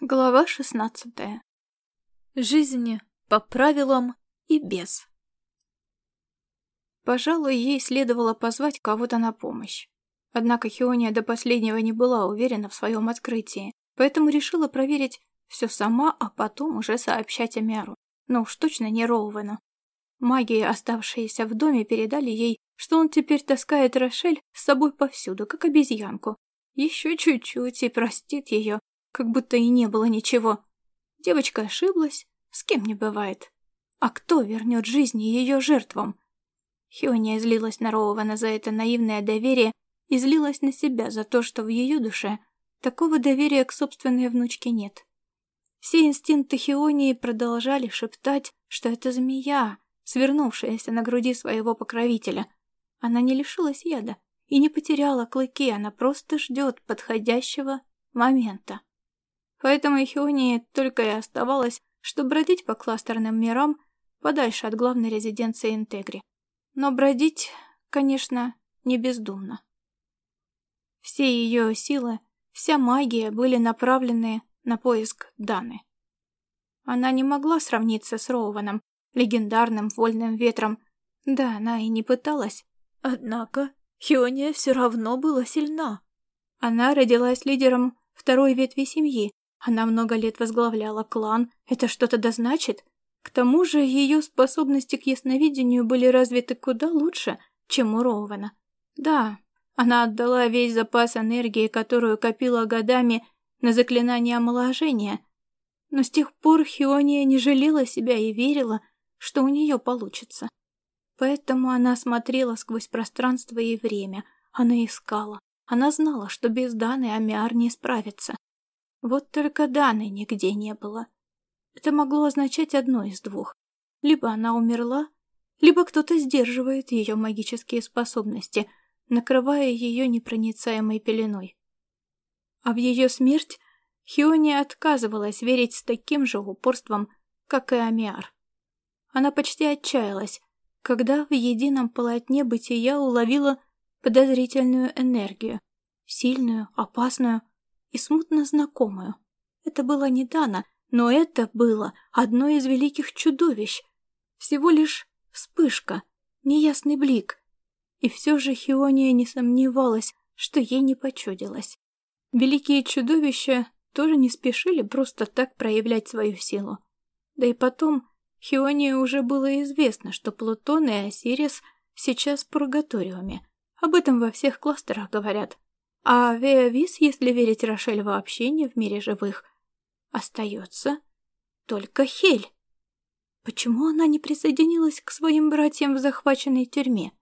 Глава шестнадцатая. Жизнь по правилам и без. Пожалуй, ей следовало позвать кого-то на помощь. Однако Хиония до последнего не была уверена в своем открытии, поэтому решила проверить все сама, а потом уже сообщать Амяру. Но уж точно не Роуэну. Маги, оставшиеся в доме, передали ей, что он теперь таскает Рошель с собой повсюду, как обезьянку. Еще чуть-чуть и простит ее, как будто и не было ничего. Девочка ошиблась, с кем не бывает. А кто вернет жизнь ее жертвам? Хиония злилась на Роуэна за это наивное доверие и злилась на себя за то, что в ее душе такого доверия к собственной внучке нет. Все инстинкты Хионии продолжали шептать, что это змея, свернувшаяся на груди своего покровителя. Она не лишилась яда и не потеряла клыки, она просто ждет подходящего момента. Поэтому Хионии только и оставалось, что бродить по кластерным мирам подальше от главной резиденции Интегри. Но бродить, конечно, не бездумно. Все ее силы, вся магия были направлены на поиск Даны. Она не могла сравниться с Роуваном, легендарным вольным ветром. Да, она и не пыталась. Однако Хиония все равно была сильна. Она родилась лидером второй ветви семьи, она много лет возглавляла клан. Это что-то да значит? К тому же ее способности к ясновидению были развиты куда лучше, чем у Роуэна. Да, она отдала весь запас энергии, которую копила годами на заклинание омоложения. Но с тех пор Хиония не жалела себя и верила, что у нее получится. Поэтому она смотрела сквозь пространство и время. Она искала. Она знала, что без Даны Амиар не справится. Вот только Даны нигде не было. Это могло означать одно из двух. Либо она умерла, либо кто-то сдерживает ее магические способности, накрывая ее непроницаемой пеленой. А в ее смерть Хиони отказывалась верить с таким же упорством, как и Амиар. Она почти отчаялась, когда в едином полотне бытия уловила подозрительную энергию, сильную, опасную, и смутно знакомую. Это было не Дана, но это было одно из великих чудовищ. Всего лишь вспышка, неясный блик. И все же Хиония не сомневалась, что ей не почудилось. Великие чудовища тоже не спешили просто так проявлять свою силу. Да и потом, Хионии уже было известно, что Плутон и Осирис сейчас в пургаториуме. Об этом во всех кластерах говорят. А Веовис, если верить Рошель, вообще не в мире живых. Остается только Хель. Почему она не присоединилась к своим братьям в захваченной тюрьме?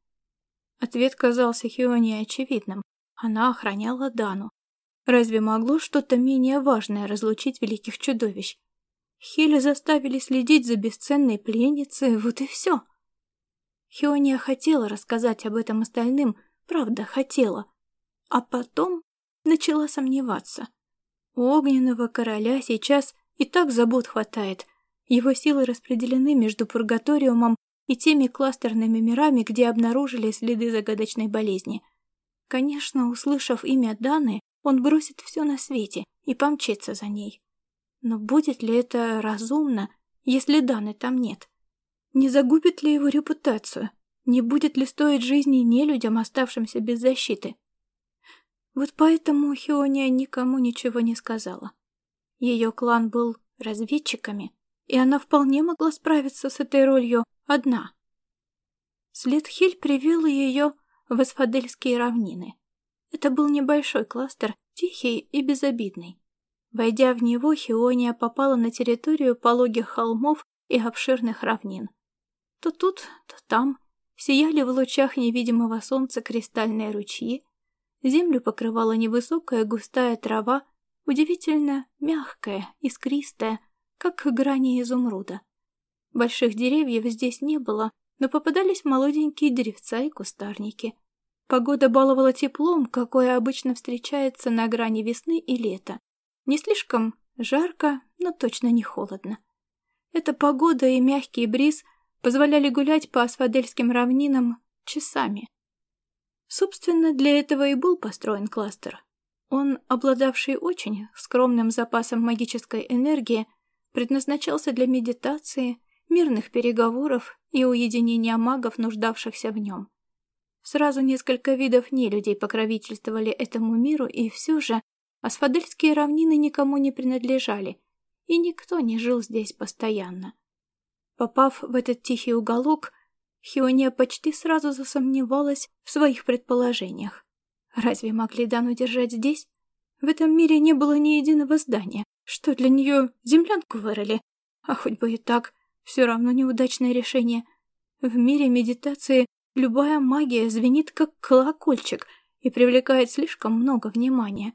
Ответ казался Хионе очевидным. Она охраняла Дану. Разве могло что-то менее важное разлучить великих чудовищ? Хели заставили следить за бесценной пленницей, вот и все. Хиония хотела рассказать об этом остальным, правда, хотела, а потом начала сомневаться. У огненного короля сейчас и так забот хватает. Его силы распределены между пургаториумом и теми кластерными мирами, где обнаружили следы загадочной болезни. Конечно, услышав имя Даны, он бросит все на свете и помчится за ней. Но будет ли это разумно, если Даны там нет? Не загубит ли его репутацию? Не будет ли стоить жизни нелюдям, оставшимся без защиты? Вот поэтому Хиония никому ничего не сказала. Ее клан был разведчиками, и она вполне могла справиться с этой ролью одна. След Хель привел ее в Асфадельские равнины. Это был небольшой кластер, тихий и безобидный. Войдя в него, Хиония попала на территорию пологих холмов и обширных равнин. То тут, то там сияли в лучах невидимого солнца кристальные ручьи, Землю покрывала невысокая густая трава, удивительно мягкая, искристая, как грани изумруда. Больших деревьев здесь не было, но попадались молоденькие деревца и кустарники. Погода баловала теплом, какое обычно встречается на грани весны и лета. Не слишком жарко, но точно не холодно. Эта погода и мягкий бриз позволяли гулять по асфадельским равнинам часами. Собственно, для этого и был построен кластер. Он, обладавший очень скромным запасом магической энергии, предназначался для медитации, мирных переговоров и уединения магов, нуждавшихся в нем. Сразу несколько видов нелюдей покровительствовали этому миру, и все же асфадельские равнины никому не принадлежали, и никто не жил здесь постоянно. Попав в этот тихий уголок, Хиония почти сразу засомневалась в своих предположениях. Разве могли Дану держать здесь? В этом мире не было ни единого здания. Что, для нее землянку вырыли? А хоть бы и так, все равно неудачное решение. В мире медитации любая магия звенит как колокольчик и привлекает слишком много внимания.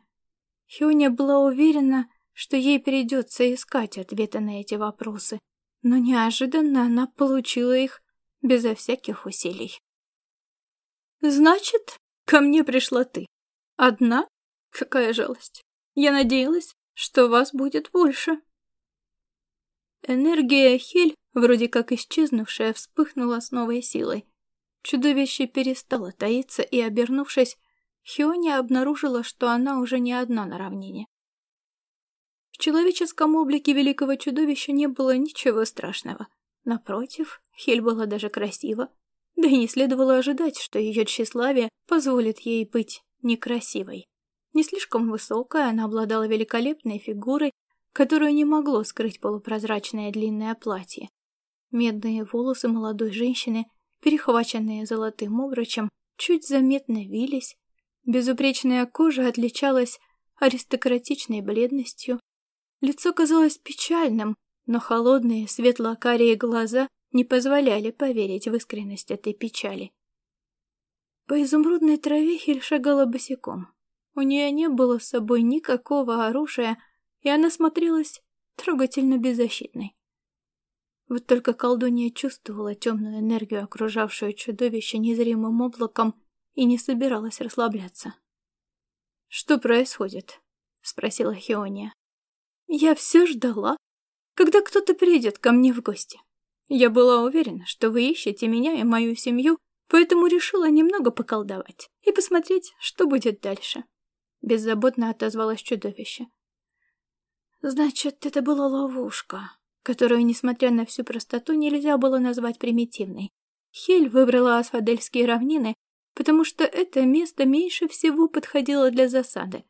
Хиония была уверена, что ей придется искать ответы на эти вопросы, но неожиданно она получила их безо всяких усилий. «Значит, ко мне пришла ты. Одна? Какая жалость. Я надеялась, что вас будет больше». Энергия Хель, вроде как исчезнувшая, вспыхнула с новой силой. Чудовище перестало таиться, и, обернувшись, Хиони обнаружила, что она уже не одна на равнине. В человеческом облике великого чудовища не было ничего страшного. Напротив, Хель была даже красива, да и не следовало ожидать, что ее тщеславие позволит ей быть некрасивой. Не слишком высокая, она обладала великолепной фигурой, которую не могло скрыть полупрозрачное длинное платье. Медные волосы молодой женщины, перехваченные золотым обручем, чуть заметно вились. Безупречная кожа отличалась аристократичной бледностью. Лицо казалось печальным, но холодные светло-карие глаза не позволяли поверить в искренность этой печали. По изумрудной траве Хель шагала босиком. У нее не было с собой никакого оружия, и она смотрелась трогательно беззащитной. Вот только колдунья чувствовала темную энергию, окружавшую чудовище незримым облаком, и не собиралась расслабляться. «Что происходит?» — спросила Хиония. «Я все ждала, когда кто-то придет ко мне в гости. Я была уверена, что вы ищете меня и мою семью, поэтому решила немного поколдовать и посмотреть, что будет дальше. Беззаботно отозвалось чудовище. Значит, это была ловушка, которую, несмотря на всю простоту, нельзя было назвать примитивной. Хель выбрала Асфадельские равнины, потому что это место меньше всего подходило для засады.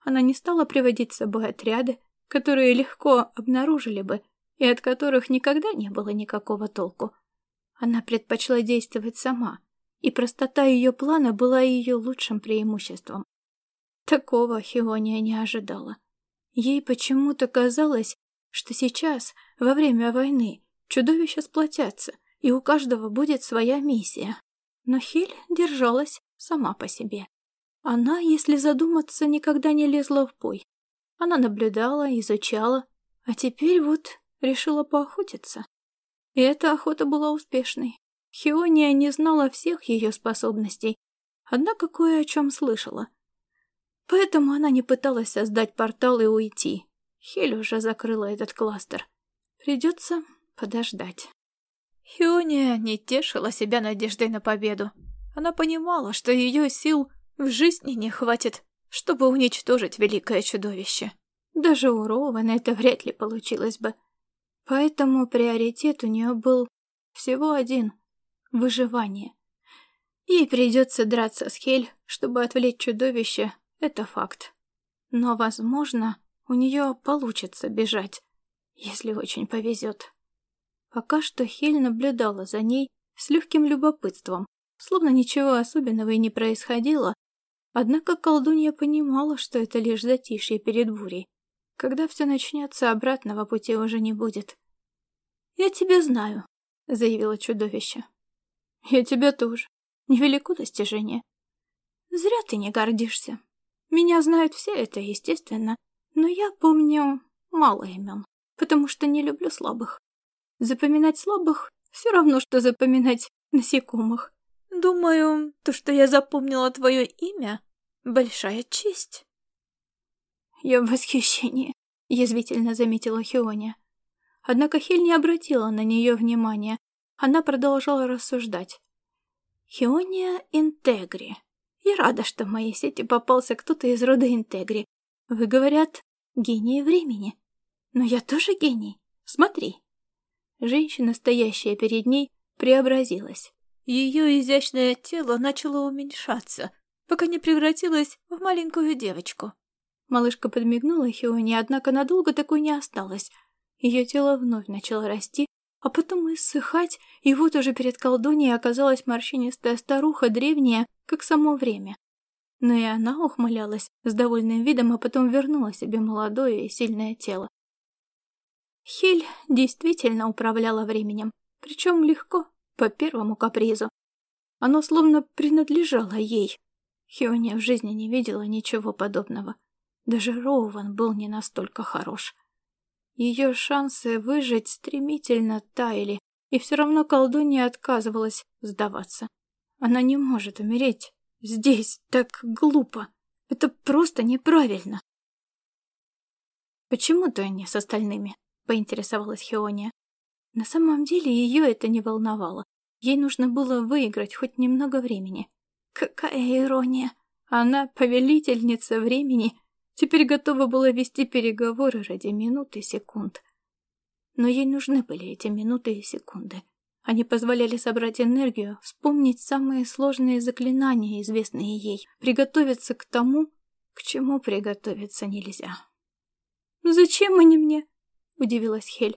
Она не стала приводить с собой отряды, которые легко обнаружили бы, и от которых никогда не было никакого толку. Она предпочла действовать сама, и простота ее плана была ее лучшим преимуществом. Такого Хиония не ожидала. Ей почему-то казалось, что сейчас, во время войны, чудовища сплотятся, и у каждого будет своя миссия. Но Хель держалась сама по себе. Она, если задуматься, никогда не лезла в бой. Она наблюдала, изучала, а теперь вот решила поохотиться. И эта охота была успешной. Хиония не знала всех ее способностей, однако кое о чем слышала. Поэтому она не пыталась создать портал и уйти. Хель уже закрыла этот кластер. Придется подождать. Хиония не тешила себя надеждой на победу. Она понимала, что ее сил в жизни не хватит, чтобы уничтожить великое чудовище. Даже у Рована это вряд ли получилось бы. Поэтому приоритет у нее был всего один — выживание. Ей придется драться с Хель, чтобы отвлечь чудовище, это факт. Но, возможно, у нее получится бежать, если очень повезет. Пока что Хель наблюдала за ней с легким любопытством, словно ничего особенного и не происходило, однако колдунья понимала, что это лишь затишье перед бурей. Когда все начнется, обратного пути уже не будет. «Я тебя знаю», — заявило чудовище. «Я тебя тоже. Невелико достижение. Зря ты не гордишься. Меня знают все, это естественно, но я помню мало имен, потому что не люблю слабых. Запоминать слабых все равно, что запоминать насекомых. Думаю, то, что я запомнила твое имя, большая честь. «Я в восхищении», — язвительно заметила Хиония. Однако Хель не обратила на нее внимания. Она продолжала рассуждать. «Хиония интегри. Я рада, что в моей сети попался кто-то из рода Интегри. Вы, говорят, гений времени. Но я тоже гений. Смотри. Женщина, стоящая перед ней, преобразилась. Ее изящное тело начало уменьшаться, пока не превратилось в маленькую девочку. Малышка подмигнула Хионе, однако надолго такой не осталось. Ее тело вновь начало расти, а потом иссыхать, и вот уже перед колдуньей оказалась морщинистая старуха, древняя, как само время. Но и она ухмылялась с довольным видом, а потом вернула себе молодое и сильное тело. Хель действительно управляла временем, причем легко, по первому капризу. Оно словно принадлежало ей. Хиония в жизни не видела ничего подобного. Даже Роуван был не настолько хорош. Ее шансы выжить стремительно таяли, и все равно колдунья отказывалась сдаваться. Она не может умереть здесь так глупо. Это просто неправильно. «Почему ты не с остальными?» — поинтересовалась Хиония. На самом деле ее это не волновало. Ей нужно было выиграть хоть немного времени. Какая ирония! Она повелительница времени, теперь готова была вести переговоры ради минут и секунд. Но ей нужны были эти минуты и секунды. Они позволяли собрать энергию, вспомнить самые сложные заклинания, известные ей, приготовиться к тому, к чему приготовиться нельзя. «Зачем они мне?» — удивилась Хель.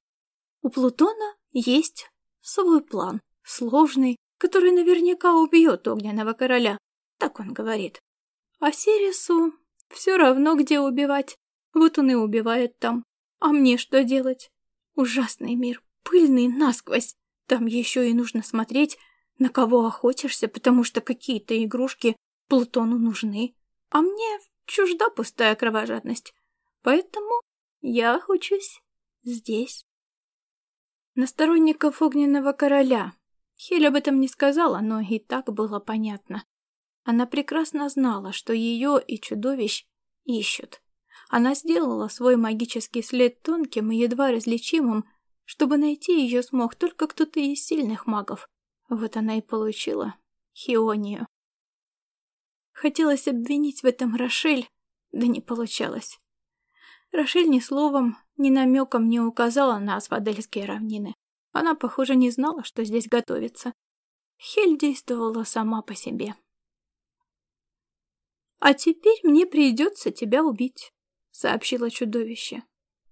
У Плутона есть свой план, сложный, который наверняка убьет огненного короля, так он говорит. А Сирису все равно, где убивать. Вот он и убивает там. А мне что делать? Ужасный мир, пыльный насквозь. Там еще и нужно смотреть, на кого охотишься, потому что какие-то игрушки Плутону нужны. А мне чужда пустая кровожадность. Поэтому я охочусь здесь на сторонников огненного короля. Хель об этом не сказала, но и так было понятно. Она прекрасно знала, что ее и чудовищ ищут. Она сделала свой магический след тонким и едва различимым, чтобы найти ее смог только кто-то из сильных магов. Вот она и получила Хионию. Хотелось обвинить в этом Рошель, да не получалось. Рошель ни словом, ни намеком не указала на Асфадельские равнины. Она, похоже, не знала, что здесь готовится. Хель действовала сама по себе. «А теперь мне придется тебя убить», — сообщило чудовище.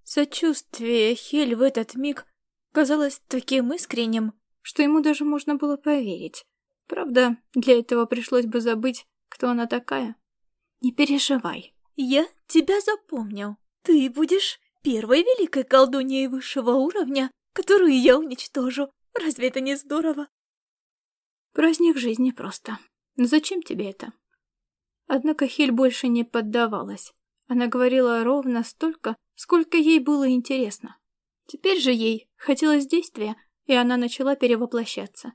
Сочувствие Хель в этот миг казалось таким искренним, что ему даже можно было поверить. Правда, для этого пришлось бы забыть, кто она такая. «Не переживай, я тебя запомнил», ты будешь первой великой колдуньей высшего уровня, которую я уничтожу. Разве это не здорово? Праздник жизни просто. Но зачем тебе это? Однако Хиль больше не поддавалась. Она говорила ровно столько, сколько ей было интересно. Теперь же ей хотелось действия, и она начала перевоплощаться.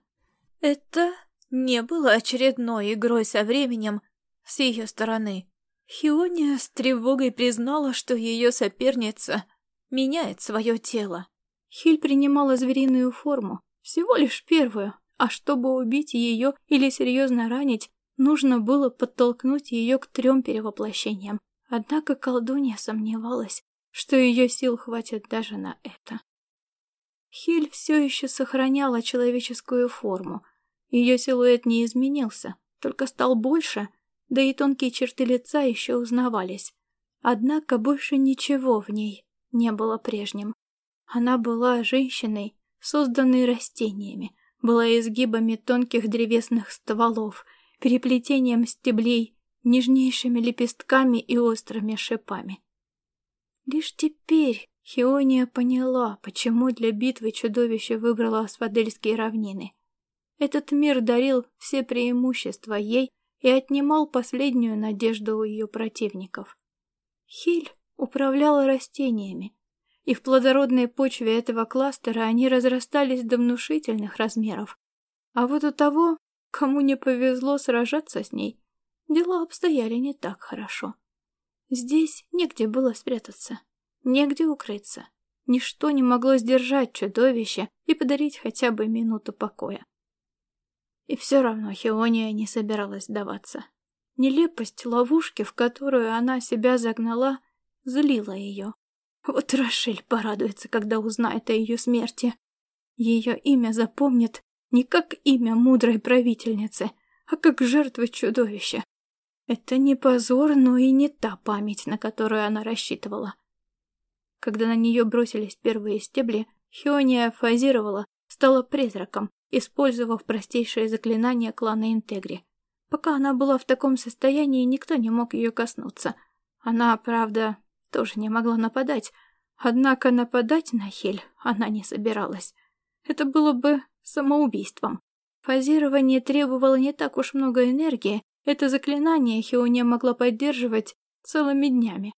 Это не было очередной игрой со временем с ее стороны. Хиония с тревогой признала, что ее соперница меняет свое тело. Хиль принимала звериную форму, всего лишь первую, а чтобы убить ее или серьезно ранить, нужно было подтолкнуть ее к трем перевоплощениям. Однако колдунья сомневалась, что ее сил хватит даже на это. Хиль все еще сохраняла человеческую форму. Ее силуэт не изменился, только стал больше да и тонкие черты лица еще узнавались. Однако больше ничего в ней не было прежним. Она была женщиной, созданной растениями, была изгибами тонких древесных стволов, переплетением стеблей, нежнейшими лепестками и острыми шипами. Лишь теперь Хиония поняла, почему для битвы чудовище выбрало Асфадельские равнины. Этот мир дарил все преимущества ей и отнимал последнюю надежду у ее противников. Хиль управляла растениями, и в плодородной почве этого кластера они разрастались до внушительных размеров. А вот у того, кому не повезло сражаться с ней, дела обстояли не так хорошо. Здесь негде было спрятаться, негде укрыться. Ничто не могло сдержать чудовище и подарить хотя бы минуту покоя. И все равно Хиония не собиралась сдаваться. Нелепость ловушки, в которую она себя загнала, злила ее. Вот Рошель порадуется, когда узнает о ее смерти. Ее имя запомнит не как имя мудрой правительницы, а как жертвы чудовища. Это не позор, но и не та память, на которую она рассчитывала. Когда на нее бросились первые стебли, Хиония фазировала, стала призраком, использовав простейшее заклинание клана Интегри. Пока она была в таком состоянии, никто не мог ее коснуться. Она, правда, тоже не могла нападать, однако нападать на Хель она не собиралась. Это было бы самоубийством. Фазирование требовало не так уж много энергии, это заклинание Хиония могла поддерживать целыми днями.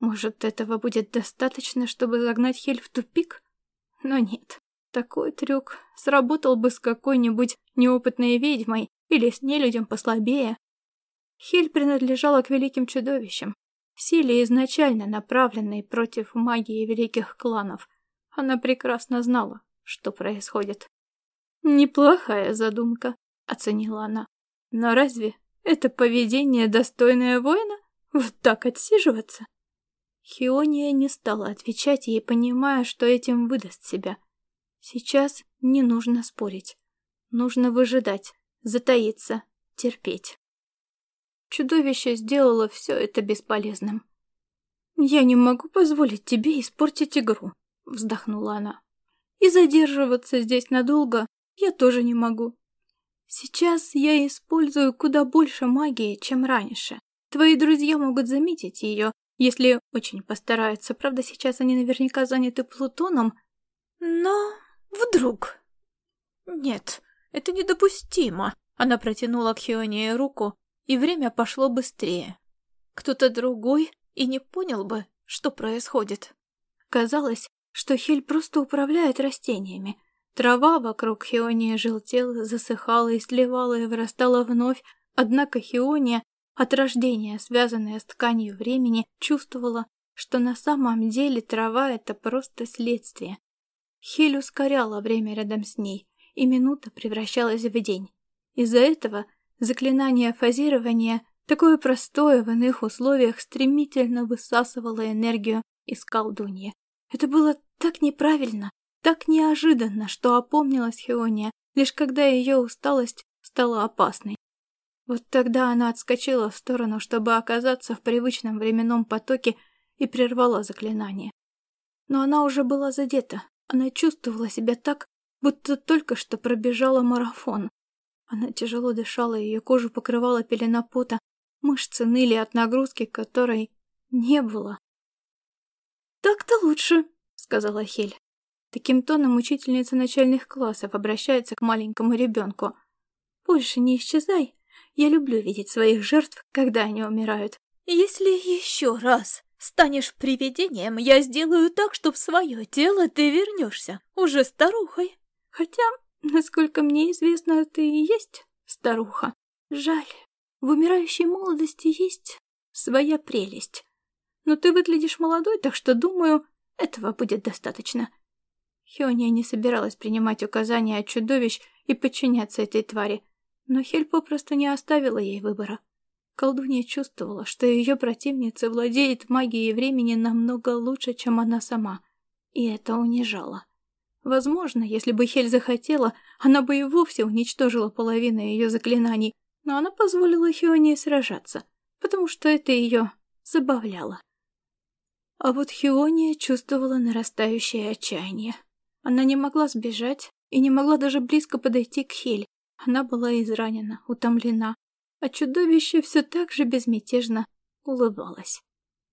Может, этого будет достаточно, чтобы загнать Хель в тупик? Но нет. Такой трюк сработал бы с какой-нибудь неопытной ведьмой или с нелюдем послабее. Хель принадлежала к великим чудовищам, силе изначально направленной против магии великих кланов. Она прекрасно знала, что происходит. «Неплохая задумка», — оценила она. «Но разве это поведение достойное воина? Вот так отсиживаться?» Хиония не стала отвечать ей, понимая, что этим выдаст себя. Сейчас не нужно спорить. Нужно выжидать, затаиться, терпеть. Чудовище сделало все это бесполезным. «Я не могу позволить тебе испортить игру», — вздохнула она. «И задерживаться здесь надолго я тоже не могу. Сейчас я использую куда больше магии, чем раньше. Твои друзья могут заметить ее, если очень постараются. Правда, сейчас они наверняка заняты Плутоном. Но вдруг... Нет, это недопустимо. Она протянула к Хионе руку, и время пошло быстрее. Кто-то другой и не понял бы, что происходит. Казалось, что Хель просто управляет растениями. Трава вокруг Хионии желтела, засыхала и сливала и вырастала вновь, однако Хиония от рождения, связанная с тканью времени, чувствовала, что на самом деле трава — это просто следствие. Хель ускоряла время рядом с ней, и минута превращалась в день. Из-за этого заклинание фазирования, такое простое в иных условиях, стремительно высасывало энергию из колдуньи. Это было так неправильно, так неожиданно, что опомнилась Хеония, лишь когда ее усталость стала опасной. Вот тогда она отскочила в сторону, чтобы оказаться в привычном временном потоке и прервала заклинание. Но она уже была задета. Она чувствовала себя так, будто только что пробежала марафон. Она тяжело дышала, ее кожу покрывала пелена пота, мышцы ныли от нагрузки, которой не было. «Так-то лучше», — сказала Хель. Таким тоном учительница начальных классов обращается к маленькому ребенку. «Больше не исчезай, я люблю видеть своих жертв, когда они умирают. Если еще раз станешь привидением, я сделаю так, что в свое тело ты вернешься, уже старухой. Хотя, насколько мне известно, ты и есть старуха. Жаль, в умирающей молодости есть своя прелесть. Но ты выглядишь молодой, так что, думаю, этого будет достаточно. Хиония не собиралась принимать указания от чудовищ и подчиняться этой твари. Но Хель попросту не оставила ей выбора. Колдунья чувствовала, что ее противница владеет магией времени намного лучше, чем она сама. И это унижало. Возможно, если бы Хель захотела, она бы и вовсе уничтожила половину ее заклинаний, но она позволила Хионии сражаться, потому что это ее забавляло. А вот Хиония чувствовала нарастающее отчаяние. Она не могла сбежать и не могла даже близко подойти к Хель, она была изранена, утомлена, а чудовище все так же безмятежно улыбалось.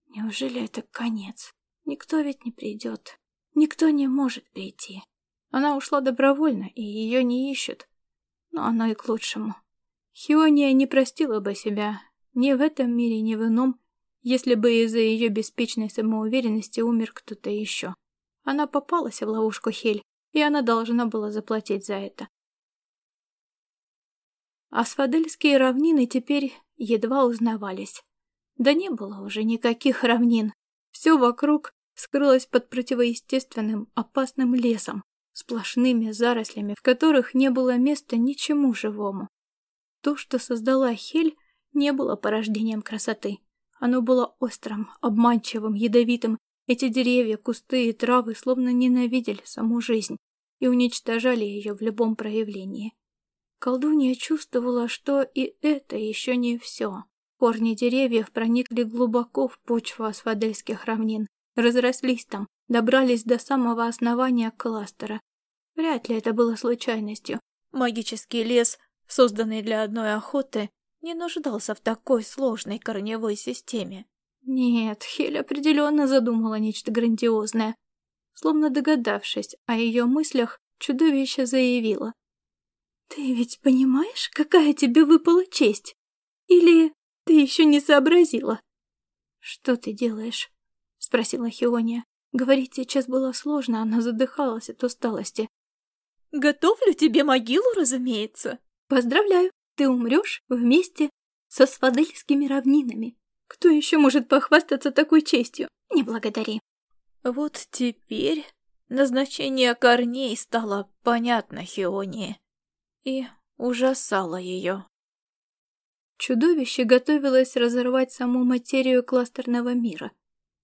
Неужели это конец? Никто ведь не придет. Никто не может прийти. Она ушла добровольно, и ее не ищут. Но оно и к лучшему. Хиония не простила бы себя ни в этом мире, ни в ином, если бы из-за ее беспечной самоуверенности умер кто-то еще. Она попалась в ловушку Хель, и она должна была заплатить за это. Асфадельские равнины теперь едва узнавались. Да не было уже никаких равнин. Все вокруг скрылось под противоестественным, опасным лесом, сплошными зарослями, в которых не было места ничему живому. То, что создала Хель, не было порождением красоты. Оно было острым, обманчивым, ядовитым. Эти деревья, кусты и травы словно ненавидели саму жизнь и уничтожали ее в любом проявлении. Колдунья чувствовала, что и это еще не все. Корни деревьев проникли глубоко в почву асфадельских равнин, разрослись там, добрались до самого основания кластера. Вряд ли это было случайностью. Магический лес, созданный для одной охоты, не нуждался в такой сложной корневой системе. Нет, Хель определенно задумала нечто грандиозное. Словно догадавшись о ее мыслях, чудовище заявило. «Ты ведь понимаешь, какая тебе выпала честь? Или ты еще не сообразила?» «Что ты делаешь?» — спросила Хиония. Говорить сейчас было сложно, она задыхалась от усталости. «Готовлю тебе могилу, разумеется!» «Поздравляю, ты умрешь вместе со свадельскими равнинами. Кто еще может похвастаться такой честью? Не благодари!» Вот теперь назначение корней стало понятно Хионии и ужасало ее. Чудовище готовилось разорвать саму материю кластерного мира.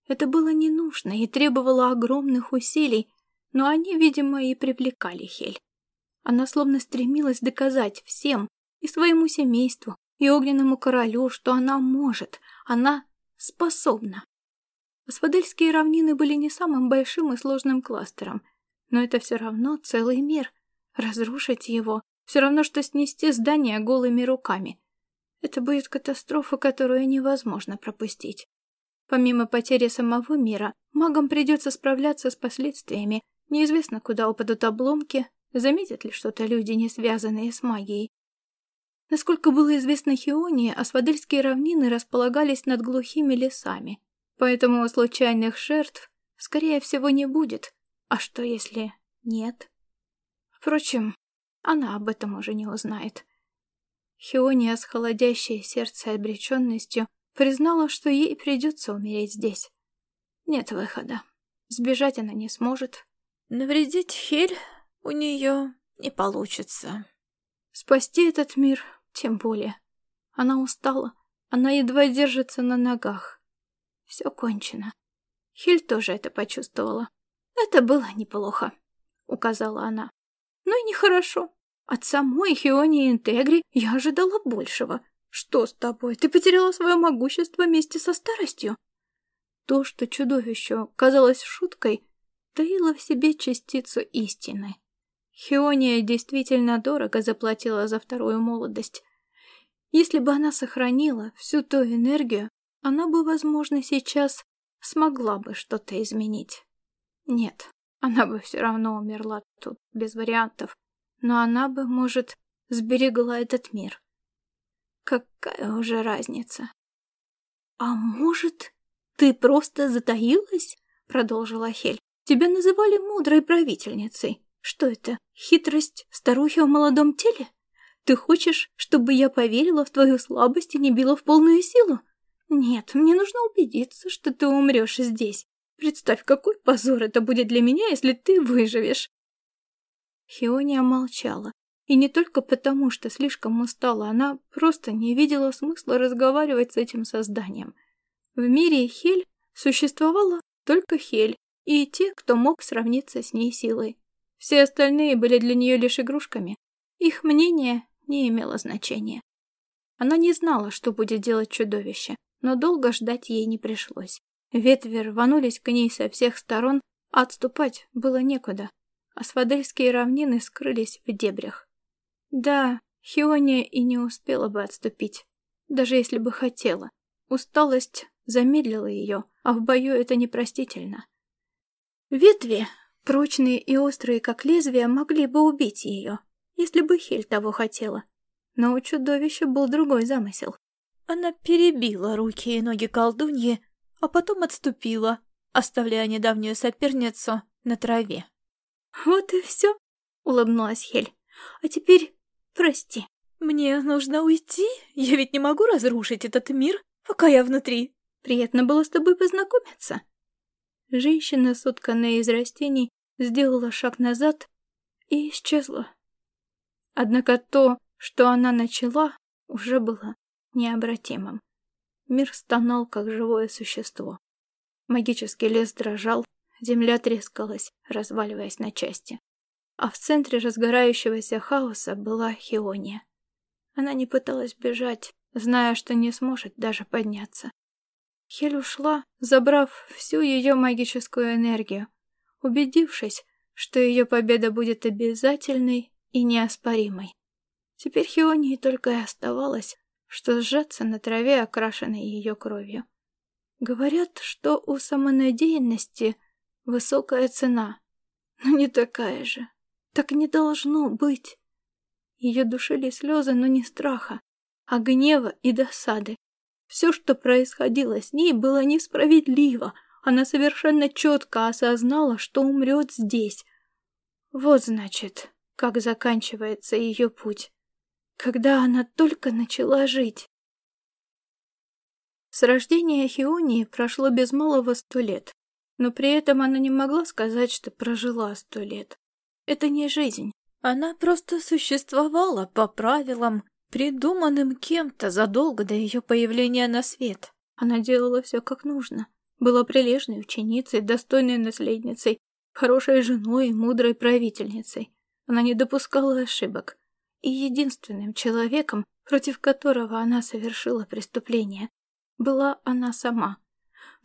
Это было не нужно и требовало огромных усилий, но они, видимо, и привлекали Хель. Она словно стремилась доказать всем, и своему семейству, и огненному королю, что она может, она способна. Асфадельские равнины были не самым большим и сложным кластером, но это все равно целый мир. Разрушить его — все равно, что снести здание голыми руками. Это будет катастрофа, которую невозможно пропустить. Помимо потери самого мира, магам придется справляться с последствиями. Неизвестно, куда упадут обломки, заметят ли что-то люди, не связанные с магией. Насколько было известно Хионии, асвадельские равнины располагались над глухими лесами, поэтому случайных жертв, скорее всего, не будет. А что, если нет? Впрочем, она об этом уже не узнает. Хиония с холодящей сердце обреченностью признала, что ей придется умереть здесь. Нет выхода. Сбежать она не сможет. Навредить Хель у нее не получится. Спасти этот мир тем более. Она устала. Она едва держится на ногах. Все кончено. Хель тоже это почувствовала. Это было неплохо, указала она. Но и нехорошо. От самой Хиони Интегри я ожидала большего. Что с тобой? Ты потеряла свое могущество вместе со старостью? То, что чудовищу казалось шуткой, таило в себе частицу истины. Хиония действительно дорого заплатила за вторую молодость. Если бы она сохранила всю ту энергию, она бы, возможно, сейчас смогла бы что-то изменить. Нет, она бы все равно умерла тут, без вариантов но она бы, может, сберегла этот мир. Какая уже разница? А может, ты просто затаилась? Продолжила Хель. Тебя называли мудрой правительницей. Что это? Хитрость старухи в молодом теле? Ты хочешь, чтобы я поверила в твою слабость и не била в полную силу? Нет, мне нужно убедиться, что ты умрешь здесь. Представь, какой позор это будет для меня, если ты выживешь. Хиония молчала. И не только потому, что слишком устала, она просто не видела смысла разговаривать с этим созданием. В мире Хель существовала только Хель и те, кто мог сравниться с ней силой. Все остальные были для нее лишь игрушками. Их мнение не имело значения. Она не знала, что будет делать чудовище, но долго ждать ей не пришлось. Ветви рванулись к ней со всех сторон, а отступать было некуда а свадельские равнины скрылись в дебрях. Да, Хиония и не успела бы отступить, даже если бы хотела. Усталость замедлила ее, а в бою это непростительно. Ветви, прочные и острые, как лезвия, могли бы убить ее, если бы Хель того хотела. Но у чудовища был другой замысел. Она перебила руки и ноги колдуньи, а потом отступила, оставляя недавнюю соперницу на траве. «Вот и все», — улыбнулась Хель. «А теперь прости». «Мне нужно уйти? Я ведь не могу разрушить этот мир, пока я внутри». «Приятно было с тобой познакомиться». Женщина, сотканная из растений, сделала шаг назад и исчезла. Однако то, что она начала, уже было необратимым. Мир стонал, как живое существо. Магический лес дрожал, земля трескалась, разваливаясь на части. А в центре разгорающегося хаоса была Хиония. Она не пыталась бежать, зная, что не сможет даже подняться. Хель ушла, забрав всю ее магическую энергию, убедившись, что ее победа будет обязательной и неоспоримой. Теперь Хионии только и оставалось, что сжаться на траве, окрашенной ее кровью. Говорят, что у самонадеянности высокая цена, но не такая же. Так не должно быть. Ее душили слезы, но не страха, а гнева и досады. Все, что происходило с ней, было несправедливо. Она совершенно четко осознала, что умрет здесь. Вот, значит, как заканчивается ее путь когда она только начала жить. С рождения Хионии прошло без малого сто лет, но при этом она не могла сказать, что прожила сто лет. Это не жизнь. Она просто существовала по правилам, придуманным кем-то задолго до ее появления на свет. Она делала все как нужно. Была прилежной ученицей, достойной наследницей, хорошей женой и мудрой правительницей. Она не допускала ошибок и единственным человеком, против которого она совершила преступление, была она сама.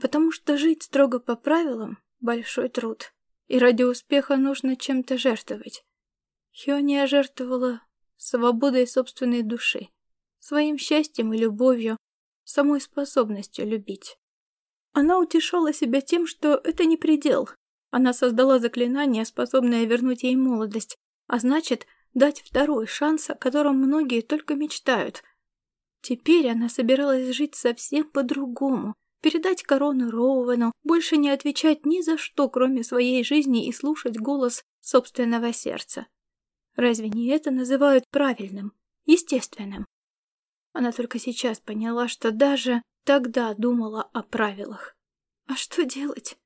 Потому что жить строго по правилам — большой труд, и ради успеха нужно чем-то жертвовать. Хиония жертвовала свободой собственной души, своим счастьем и любовью, самой способностью любить. Она утешала себя тем, что это не предел. Она создала заклинание, способное вернуть ей молодость, а значит, дать второй шанс, о котором многие только мечтают. Теперь она собиралась жить совсем по-другому, передать корону Роуэну, больше не отвечать ни за что, кроме своей жизни и слушать голос собственного сердца. Разве не это называют правильным, естественным? Она только сейчас поняла, что даже тогда думала о правилах. А что делать?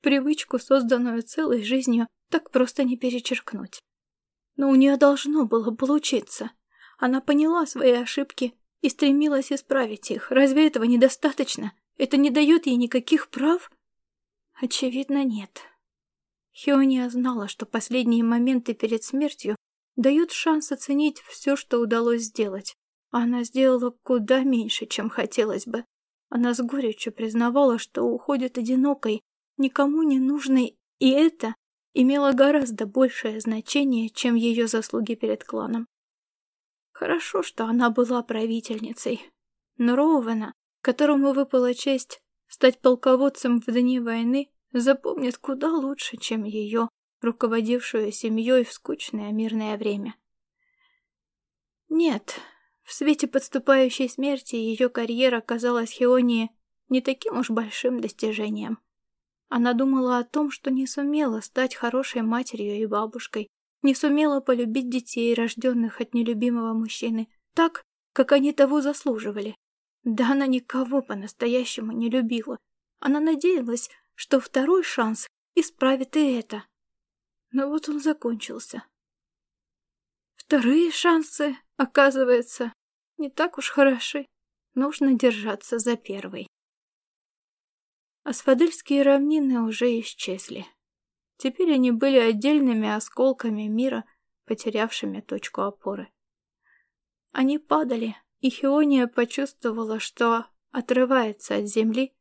Привычку, созданную целой жизнью, так просто не перечеркнуть. Но у нее должно было получиться. Она поняла свои ошибки и стремилась исправить их. Разве этого недостаточно? Это не дает ей никаких прав? Очевидно, нет. Хиония знала, что последние моменты перед смертью дают шанс оценить все, что удалось сделать. Она сделала куда меньше, чем хотелось бы. Она с горечью признавала, что уходит одинокой, никому не нужной, и это имела гораздо большее значение, чем ее заслуги перед кланом. Хорошо, что она была правительницей, но Роувена, которому выпала честь стать полководцем в дни войны, запомнит куда лучше, чем ее, руководившую семьей в скучное мирное время. Нет, в свете подступающей смерти ее карьера казалась Хионии не таким уж большим достижением. Она думала о том, что не сумела стать хорошей матерью и бабушкой, не сумела полюбить детей, рожденных от нелюбимого мужчины, так, как они того заслуживали. Да она никого по-настоящему не любила. Она надеялась, что второй шанс исправит и это. Но вот он закончился. Вторые шансы, оказывается, не так уж хороши. Нужно держаться за первый. Асфадельские равнины уже исчезли. Теперь они были отдельными осколками мира, потерявшими точку опоры. Они падали, и Хиония почувствовала, что отрывается от земли,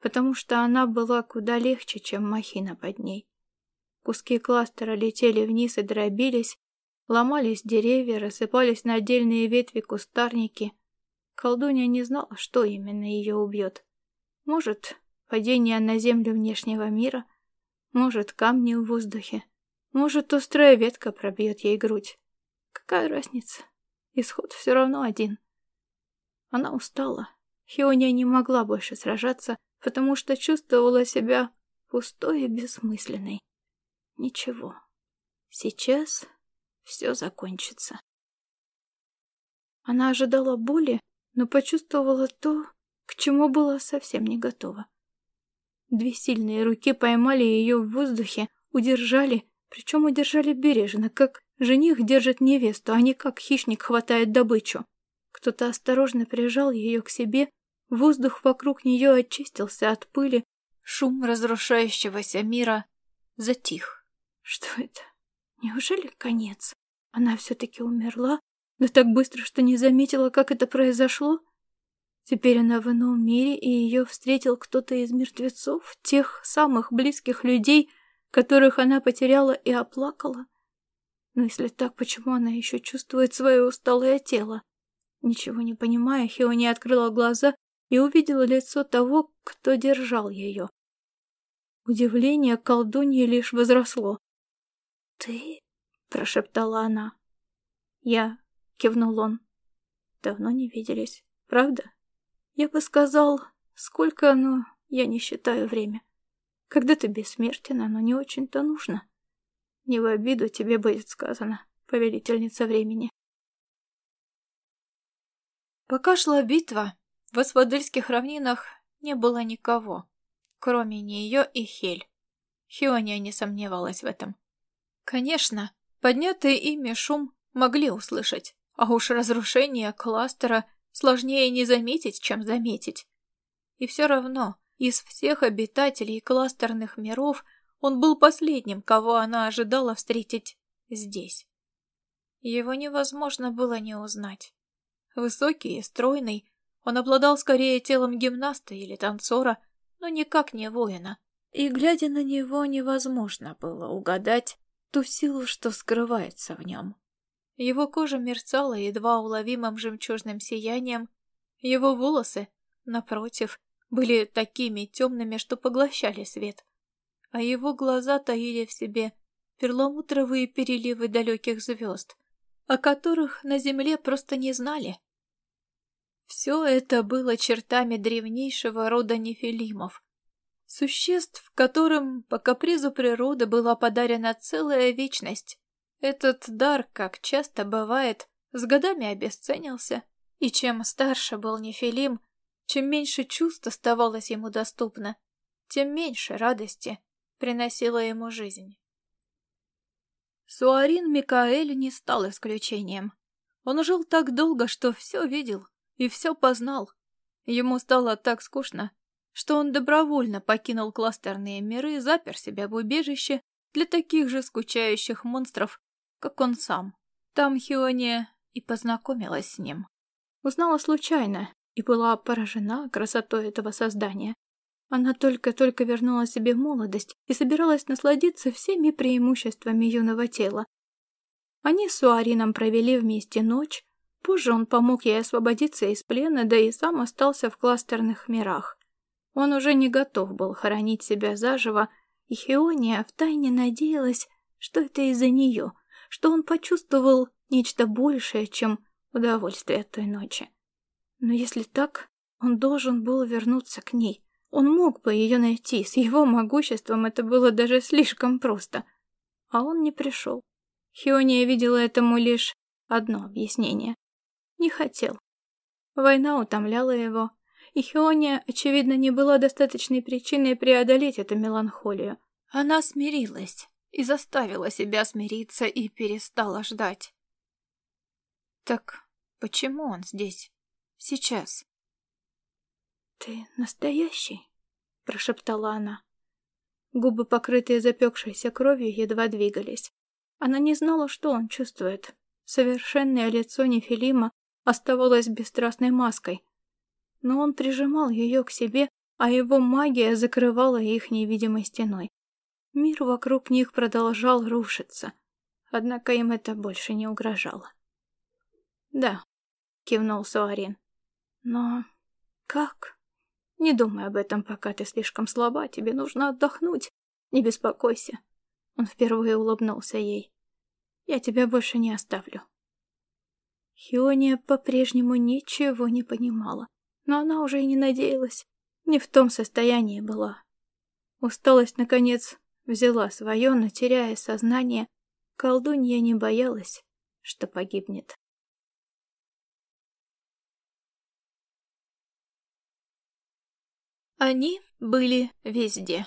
потому что она была куда легче, чем махина под ней. Куски кластера летели вниз и дробились, ломались деревья, рассыпались на отдельные ветви кустарники. Колдунья не знала, что именно ее убьет. Может, падение на землю внешнего мира, может, камни в воздухе, может, острая ветка пробьет ей грудь. Какая разница? Исход все равно один. Она устала. Хиония не могла больше сражаться, потому что чувствовала себя пустой и бессмысленной. Ничего. Сейчас все закончится. Она ожидала боли, но почувствовала то, к чему была совсем не готова. Две сильные руки поймали ее в воздухе, удержали, причем удержали бережно, как жених держит невесту, а не как хищник хватает добычу. Кто-то осторожно прижал ее к себе, воздух вокруг нее очистился от пыли, шум разрушающегося мира затих. Что это? Неужели конец? Она все-таки умерла? Да так быстро, что не заметила, как это произошло? Теперь она в ином мире, и ее встретил кто-то из мертвецов, тех самых близких людей, которых она потеряла и оплакала. Но если так, почему она еще чувствует свое усталое тело? Ничего не понимая, Хиони открыла глаза и увидела лицо того, кто держал ее. Удивление колдуньи лишь возросло. «Ты?» — прошептала она. «Я», — кивнул он. «Давно не виделись, правда?» «Я бы сказал, сколько, но я не считаю время. Когда ты бессмертен, оно не очень-то нужно. Не в обиду тебе будет сказано, повелительница времени». Пока шла битва, в Асвадельских равнинах не было никого, кроме нее и Хель. Хиония не сомневалась в этом. Конечно, поднятый ими шум могли услышать, а уж разрушение кластера сложнее не заметить, чем заметить. И все равно, из всех обитателей кластерных миров он был последним, кого она ожидала встретить здесь. Его невозможно было не узнать. Высокий и стройный, он обладал скорее телом гимнаста или танцора, но никак не воина. И, глядя на него, невозможно было угадать ту силу, что скрывается в нем. Его кожа мерцала едва уловимым жемчужным сиянием, его волосы, напротив, были такими темными, что поглощали свет, а его глаза таили в себе перламутровые переливы далеких звезд, о которых на земле просто не знали. Все это было чертами древнейшего рода нефилимов, существ, которым по капризу природы была подарена целая вечность. Этот дар, как часто бывает, с годами обесценился, и чем старше был нефилим, чем меньше чувств оставалось ему доступно, тем меньше радости приносила ему жизнь. Суарин Микаэль не стал исключением. Он жил так долго, что все видел и все познал. Ему стало так скучно, что он добровольно покинул кластерные миры и запер себя в убежище для таких же скучающих монстров, как он сам. Там Хиония и познакомилась с ним. Узнала случайно и была поражена красотой этого создания. Она только-только вернула себе молодость и собиралась насладиться всеми преимуществами юного тела. Они с Суарином провели вместе ночь, позже он помог ей освободиться из плена, да и сам остался в кластерных мирах. Он уже не готов был хоронить себя заживо, и Хиония втайне надеялась, что это из-за нее, что он почувствовал нечто большее, чем удовольствие от той ночи. Но если так, он должен был вернуться к ней, он мог бы ее найти, с его могуществом это было даже слишком просто. А он не пришел. Хиония видела этому лишь одно объяснение. Не хотел. Война утомляла его, и Хиония, очевидно, не была достаточной причиной преодолеть эту меланхолию. Она смирилась и заставила себя смириться и перестала ждать. Так почему он здесь? Сейчас? «Ты настоящий?» — прошептала она. Губы, покрытые запекшейся кровью, едва двигались. Она не знала, что он чувствует. Совершенное лицо Нефилима оставалось бесстрастной маской. Но он прижимал ее к себе, а его магия закрывала их невидимой стеной. Мир вокруг них продолжал рушиться, однако им это больше не угрожало. «Да», — кивнул Суарин. «Но как?» Не думай об этом, пока ты слишком слаба, тебе нужно отдохнуть. Не беспокойся. Он впервые улыбнулся ей. Я тебя больше не оставлю. Хиония по-прежнему ничего не понимала, но она уже и не надеялась. Не в том состоянии была. Усталость, наконец, взяла свое, но, теряя сознание, колдунья не боялась, что погибнет. Они были везде.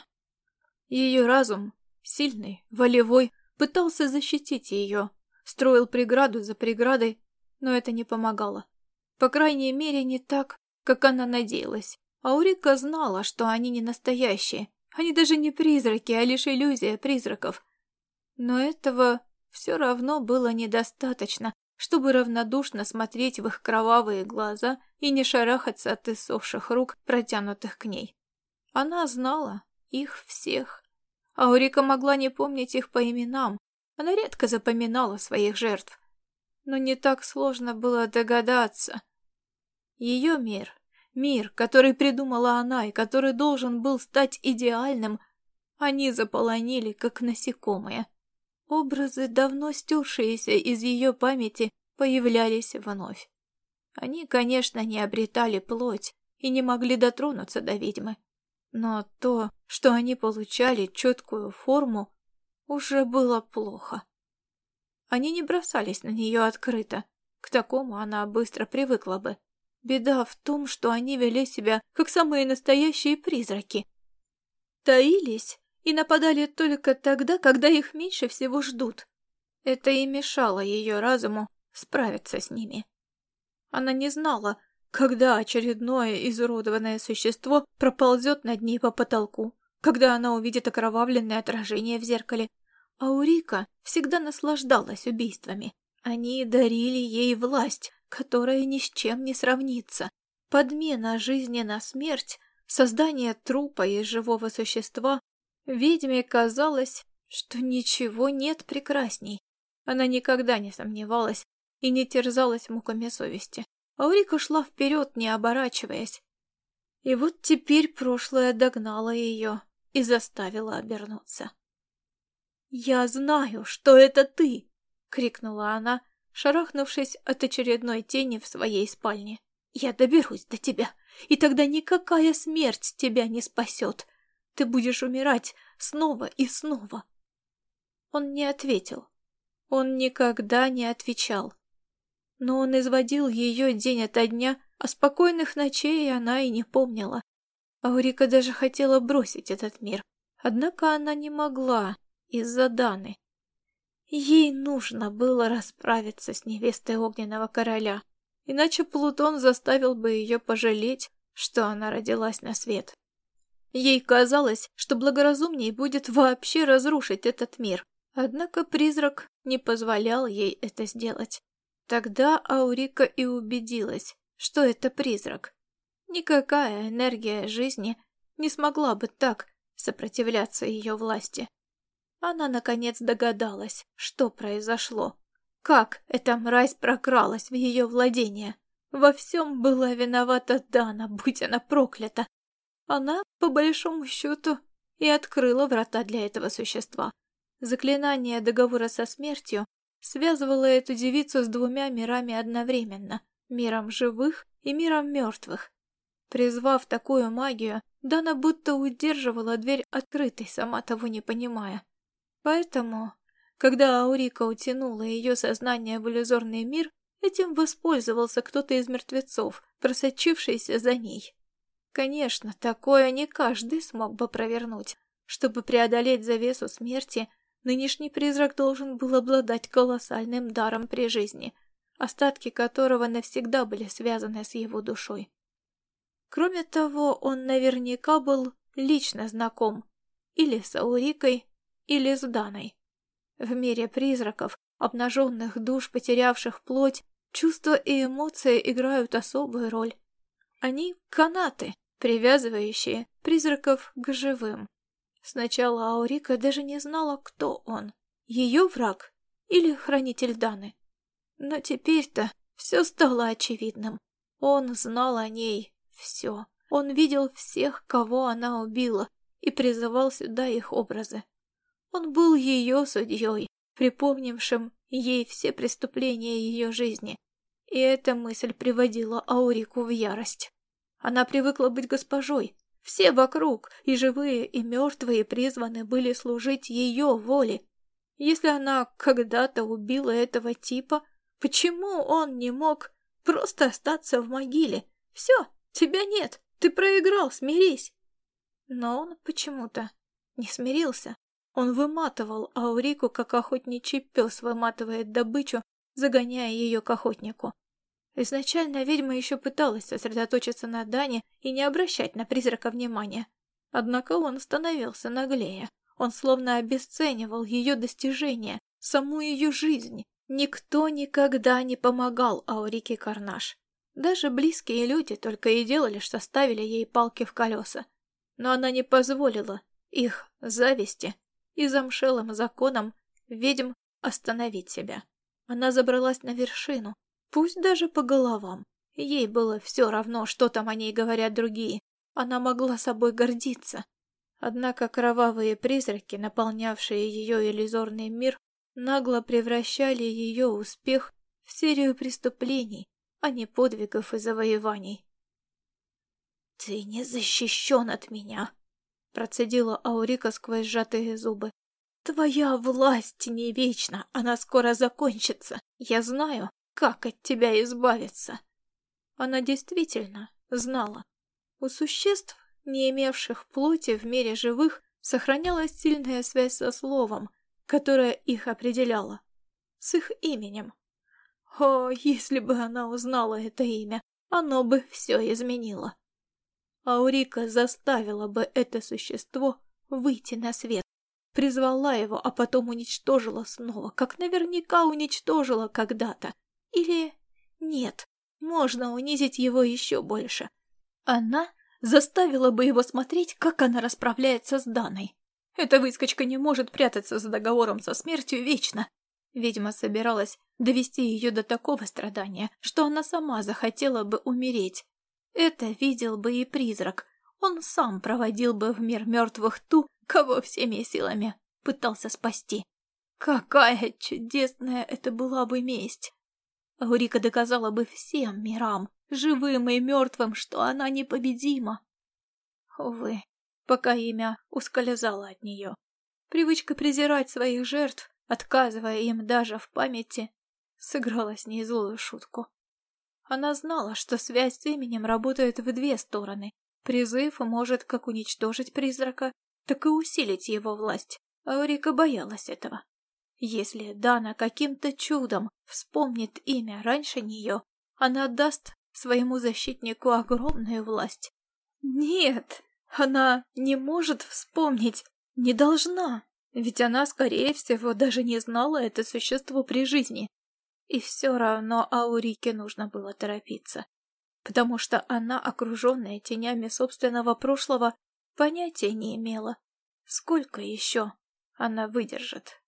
Ее разум, сильный, волевой, пытался защитить ее, строил преграду за преградой, но это не помогало. По крайней мере, не так, как она надеялась. Аурика знала, что они не настоящие. Они даже не призраки, а лишь иллюзия призраков. Но этого все равно было недостаточно, чтобы равнодушно смотреть в их кровавые глаза и не шарахаться от иссохших рук, протянутых к ней. Она знала их всех. Аурика могла не помнить их по именам, она редко запоминала своих жертв. Но не так сложно было догадаться. Ее мир, мир, который придумала она и который должен был стать идеальным, они заполонили, как насекомые. Образы, давно стершиеся из ее памяти, появлялись вновь. Они, конечно, не обретали плоть и не могли дотронуться до ведьмы. Но то, что они получали четкую форму, уже было плохо. Они не бросались на нее открыто. К такому она быстро привыкла бы. Беда в том, что они вели себя, как самые настоящие призраки. Таились и нападали только тогда, когда их меньше всего ждут. Это и мешало ее разуму справиться с ними. Она не знала, когда очередное изуродованное существо проползет над ней по потолку, когда она увидит окровавленное отражение в зеркале. Аурика всегда наслаждалась убийствами. Они дарили ей власть, которая ни с чем не сравнится. Подмена жизни на смерть, создание трупа из живого существа. Ведьме казалось, что ничего нет прекрасней. Она никогда не сомневалась и не терзалась муками совести. Аурика шла вперед, не оборачиваясь. И вот теперь прошлое догнало ее и заставило обернуться. «Я знаю, что это ты!» — крикнула она, шарахнувшись от очередной тени в своей спальне. «Я доберусь до тебя, и тогда никакая смерть тебя не спасет. Ты будешь умирать снова и снова». Он не ответил. Он никогда не отвечал. Но он изводил ее день ото дня, а спокойных ночей она и не помнила. Аурика даже хотела бросить этот мир. Однако она не могла из-за Даны. Ей нужно было расправиться с невестой Огненного Короля, иначе Плутон заставил бы ее пожалеть, что она родилась на свет. Ей казалось, что благоразумней будет вообще разрушить этот мир, однако призрак не позволял ей это сделать. Тогда Аурика и убедилась, что это призрак. Никакая энергия жизни не смогла бы так сопротивляться ее власти. Она, наконец, догадалась, что произошло. Как эта мразь прокралась в ее владение. Во всем была виновата Дана, будь она проклята. Она, по большому счету, и открыла врата для этого существа. Заклинание договора со смертью связывало эту девицу с двумя мирами одновременно — миром живых и миром мертвых. Призвав такую магию, Дана будто удерживала дверь открытой, сама того не понимая. Поэтому, когда Аурика утянула ее сознание в иллюзорный мир, этим воспользовался кто-то из мертвецов, просочившийся за ней. Конечно, такое не каждый смог бы провернуть. Чтобы преодолеть завесу смерти, нынешний призрак должен был обладать колоссальным даром при жизни, остатки которого навсегда были связаны с его душой. Кроме того, он наверняка был лично знаком или с Аурикой, или с Даной. В мире призраков, обнаженных душ, потерявших плоть, чувства и эмоции играют особую роль. Они — канаты, привязывающие призраков к живым. Сначала Аурика даже не знала, кто он. Ее враг или хранитель Даны. Но теперь-то все стало очевидным. Он знал о ней все. Он видел всех, кого она убила, и призывал сюда их образы. Он был ее судьей, припомнившим ей все преступления ее жизни. И эта мысль приводила Аурику в ярость. Она привыкла быть госпожой. Все вокруг, и живые, и мертвые, призваны были служить ее воле. Если она когда-то убила этого типа, почему он не мог просто остаться в могиле? Все, тебя нет, ты проиграл, смирись. Но он почему-то не смирился. Он выматывал Аурику, как охотничий пес выматывает добычу, загоняя ее к охотнику. Изначально ведьма еще пыталась сосредоточиться на Дане и не обращать на призрака внимания. Однако он становился наглее. Он словно обесценивал ее достижения, саму ее жизнь. Никто никогда не помогал Аурике Карнаш. Даже близкие люди только и делали, что ставили ей палки в колеса. Но она не позволила их зависти и замшелым законам ведьм остановить себя. Она забралась на вершину, пусть даже по головам. Ей было все равно, что там о ней говорят другие. Она могла собой гордиться. Однако кровавые призраки, наполнявшие ее иллюзорный мир, нагло превращали ее успех в серию преступлений, а не подвигов и завоеваний. «Ты не защищен от меня!» Процедила Аурика сквозь сжатые зубы. «Твоя власть не вечна, она скоро закончится. Я знаю, как от тебя избавиться». Она действительно знала. У существ, не имевших плоти в мире живых, сохранялась сильная связь со словом, которое их определяло. С их именем. О, если бы она узнала это имя, оно бы все изменило. Аурика заставила бы это существо выйти на свет, призвала его, а потом уничтожила снова, как наверняка уничтожила когда-то. Или нет, можно унизить его еще больше. Она заставила бы его смотреть, как она расправляется с Даной. Эта выскочка не может прятаться за договором со смертью вечно. Ведьма собиралась довести ее до такого страдания, что она сама захотела бы умереть, это видел бы и призрак. Он сам проводил бы в мир мертвых ту, кого всеми силами пытался спасти. Какая чудесная это была бы месть! Аурика доказала бы всем мирам, живым и мертвым, что она непобедима. Увы, пока имя ускользало от нее. Привычка презирать своих жертв, отказывая им даже в памяти, сыграла с ней злую шутку. Она знала, что связь с именем работает в две стороны. Призыв может как уничтожить призрака, так и усилить его власть. Аурика боялась этого. Если Дана каким-то чудом вспомнит имя раньше нее, она даст своему защитнику огромную власть. Нет, она не может вспомнить, не должна, ведь она, скорее всего, даже не знала это существо при жизни. И все равно Аурике нужно было торопиться, потому что она, окруженная тенями собственного прошлого, понятия не имела, сколько еще она выдержит.